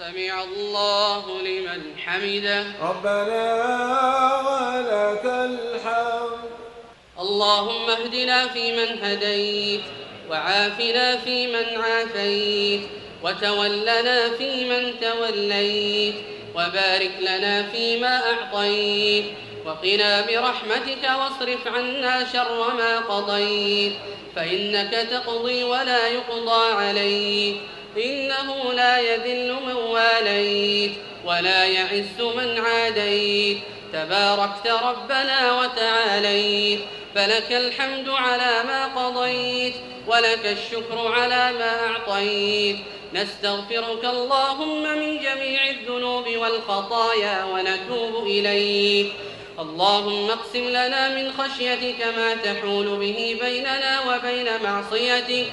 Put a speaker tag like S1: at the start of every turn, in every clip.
S1: سمع الله لمن حمده.
S2: ربنا ولك الحمد.
S1: اللهم اهدنا فيمن هديت وعافنا فيمن عافيت وتولنا فيمن توليت وبارك لنا فيما أعطيت وقنا برحمتك واصرف عنا شر ما قضيت فإنك تقضي ولا يقضى عليك إنه لا يذل من واليت ولا يعز من عاديت. تباركت ربنا وتعاليت. فلك الحمد على ما قضيت ولك الشكر على ما أعطيت. نستغفرك اللهم من جميع الذنوب والخطايا ونتوب إليك. اللهم اقسم لنا من خشيتك ما تحول به بيننا وبين معصيتك.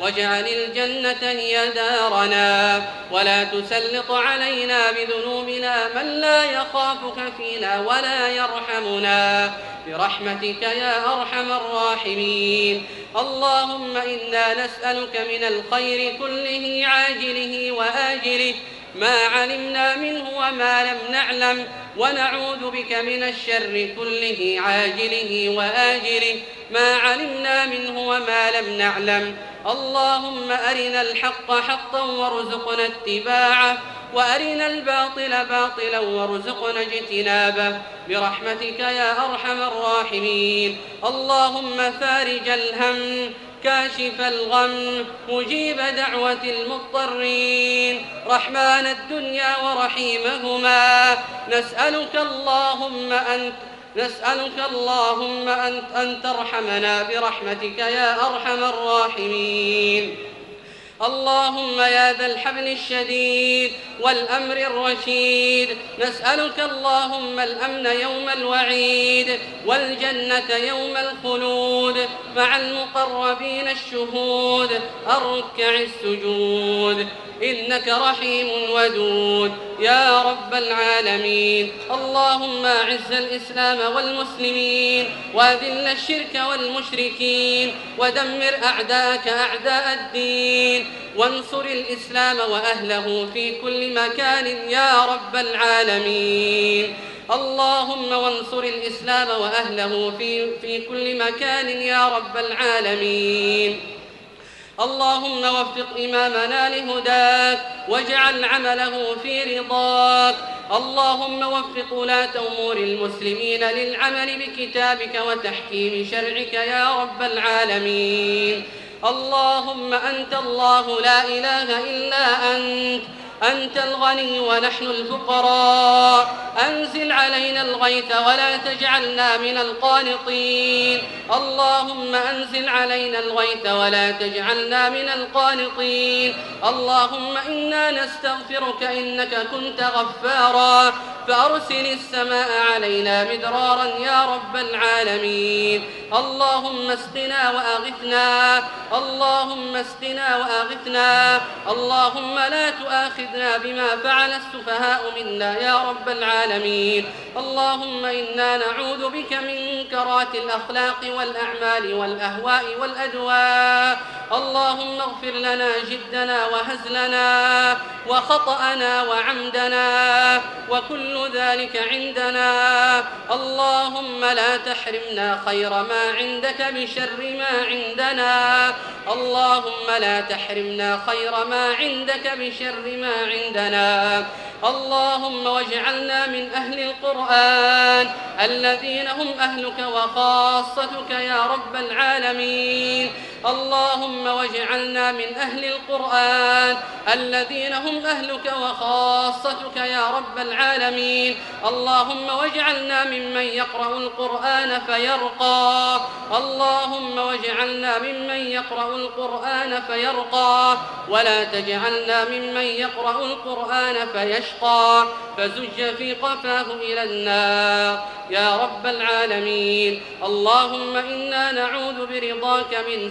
S1: واجعل الجنة هي دارنا. ولا تسلط علينا بذنوبنا من لا يخافك فينا ولا يرحمنا. برحمتك يا أرحم الراحمين. اللهم إنا نسألك من الخير كله عاجله وآجله. ما علمنا منه وما لم نعلم ونعوذ بك من الشر كله عاجله وآجله. ما علمنا منه وما لم نعلم. اللهم أرنا الحق حقا وارزقنا اتباعه وأرنا الباطل باطلا وارزقنا اجتنابه. برحمتك يا أرحم الراحمين. اللهم فارج الهم كاشف الغم مجيب دعوة المضطرين رحمن الدنيا ورحيمهما. نسألك اللهم أن نسألك اللهم أن, أن ترحمنا برحمتك يا أرحم الراحمين. اللهم يا ذا الحبل الشديد والأمر الرشيد. نسألك اللهم الأمن يوم الوعيد والجنة يوم الخلود. مع المقربين الشهود. الركع السجود. إنك رحيم ودود. يا رب العالمين. اللهم أعز الإسلام والمسلمين. وأذل الشرك والمشركين. ودمر أعداءك أعداء الدين. وانصر الإسلام وأهله في كل مكان يا رب العالمين. اللهم وانصر الإسلام وأهله في, في كل مكان يا رب العالمين. اللهم وفق إمامنا لهداك واجعل عمله في رضاك. اللهم وفق ولاة أمور المسلمين للعمل بكتابك وتحكيم شرعك يا رب العالمين. اللهم أنت الله لا إله إلا أنت. أنت الغني ونحن الفقراء. أنزل علينا الغيث ولا تجعلنا من القانطين. اللهم أنزل علينا الغيث ولا تجعلنا من القانطين. اللهم إنا نستغفرك إنك كنت غفارا. فأرسل السماء علينا مدرارا يا رب العالمين. اللهم اسقنا وأغثنا. اللهم اسقنا وأغثنا. اللهم لا تؤاخذنا بما فعل السفهاء منا يا رب العالمين. اللهم إنا نعوذ بك من كرات الأخلاق والأعمال والأهواء والأدواء. اللهم اغفر لنا جدنا وهزلنا وخطأنا وعمدنا وكل ذلك عندنا. اللهم لا تحرمنا خير ما عندك بشر ما عندنا. اللهم لا تحرمنا خير ما عندك بشر ما عندنا. اللهم واجعلنا من أهل القرآن الذين هم أهلك وخاصتك يا رب العالمين. اللهم واجعلنا من أهل القرآن الذين هم أهلك وخاصتك يا رب العالمين. اللهم واجعلنا ممن يقرأ القرآن فيرقى. اللهم واجعلنا ممن يقرأ القرآن فيرقى. ولا تجعلنا ممن يقرأ القرآن فيشقى. فزج في قفاه إلى النار يا رب العالمين. اللهم إنا نعوذ برضاك من